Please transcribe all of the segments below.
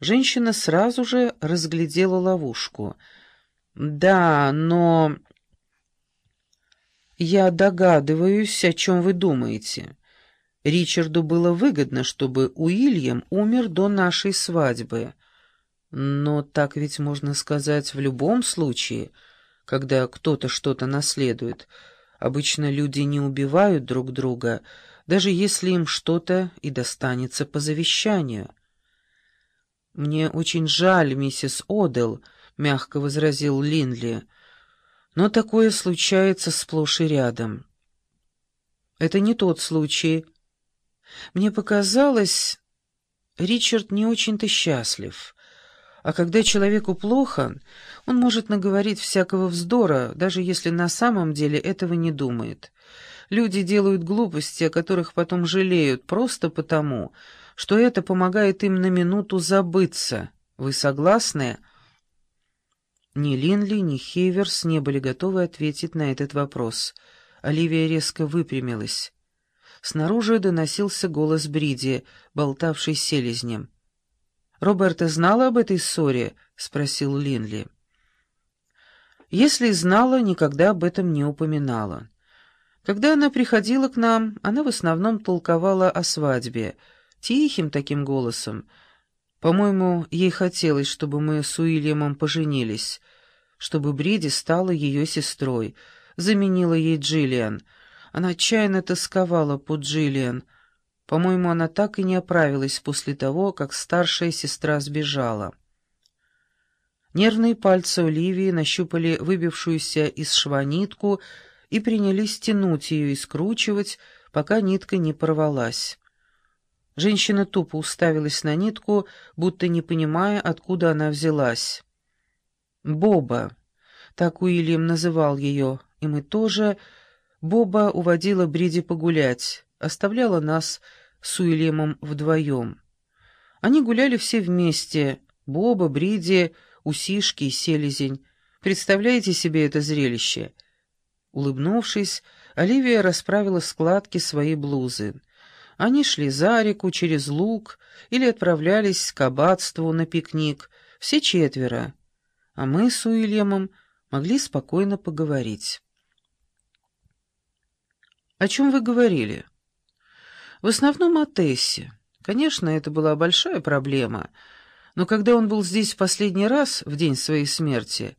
Женщина сразу же разглядела ловушку. «Да, но...» «Я догадываюсь, о чем вы думаете. Ричарду было выгодно, чтобы Уильям умер до нашей свадьбы. Но так ведь можно сказать в любом случае, когда кто-то что-то наследует. Обычно люди не убивают друг друга, даже если им что-то и достанется по завещанию». «Мне очень жаль, миссис Одел», — мягко возразил Линли, — «но такое случается сплошь и рядом». «Это не тот случай. Мне показалось, Ричард не очень-то счастлив». А когда человеку плохо, он может наговорить всякого вздора, даже если на самом деле этого не думает. Люди делают глупости, о которых потом жалеют, просто потому, что это помогает им на минуту забыться. Вы согласны?» Ни Линли, ни Хейверс не были готовы ответить на этот вопрос. Оливия резко выпрямилась. Снаружи доносился голос Бриди, болтавший селезнем. «Роберта знала об этой ссоре?» — спросил Линли. «Если знала, никогда об этом не упоминала. Когда она приходила к нам, она в основном толковала о свадьбе — тихим таким голосом. По-моему, ей хотелось, чтобы мы с Уильямом поженились, чтобы Бриди стала ее сестрой, заменила ей Джиллиан. Она отчаянно тосковала по Джиллиан. По-моему, она так и не оправилась после того, как старшая сестра сбежала. Нервные пальцы Оливии нащупали выбившуюся из шва нитку и принялись тянуть ее и скручивать, пока нитка не порвалась. Женщина тупо уставилась на нитку, будто не понимая, откуда она взялась. «Боба», — так Уильям называл ее, и мы тоже... Боба уводила Бриди погулять, оставляла нас с Уильямом вдвоем. Они гуляли все вместе, Боба, Бриди, Усишки и Селезень. Представляете себе это зрелище?» Улыбнувшись, Оливия расправила складки своей блузы. Они шли за реку, через луг или отправлялись к аббатству на пикник, все четверо, а мы с Уильямом могли спокойно поговорить. «О чем вы говорили?» «В основном о Тессе. Конечно, это была большая проблема, но когда он был здесь в последний раз, в день своей смерти,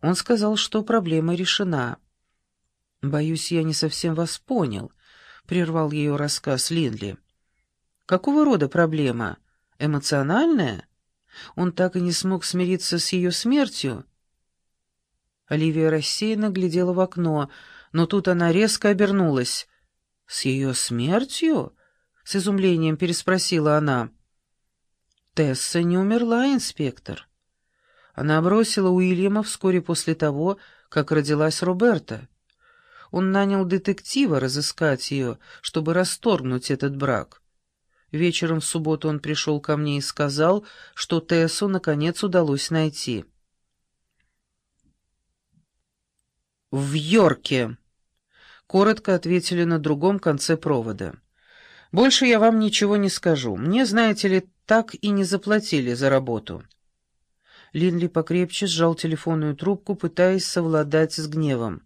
он сказал, что проблема решена. Боюсь, я не совсем вас понял». — прервал ее рассказ Линли. «Какого рода проблема? Эмоциональная? Он так и не смог смириться с ее смертью?» Оливия рассеянно глядела в окно, но тут она резко обернулась. «С ее смертью?» — с изумлением переспросила она. «Тесса не умерла, инспектор». Она бросила Уильяма вскоре после того, как родилась Роберта. Он нанял детектива разыскать ее, чтобы расторгнуть этот брак. Вечером в субботу он пришел ко мне и сказал, что Тессу наконец удалось найти. «В Йорке», — коротко ответили на другом конце провода. «Больше я вам ничего не скажу. Мне, знаете ли, так и не заплатили за работу». Линли покрепче сжал телефонную трубку, пытаясь совладать с гневом.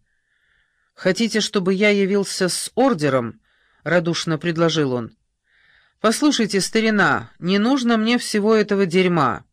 «Хотите, чтобы я явился с ордером?» — радушно предложил он. «Послушайте, старина, не нужно мне всего этого дерьма.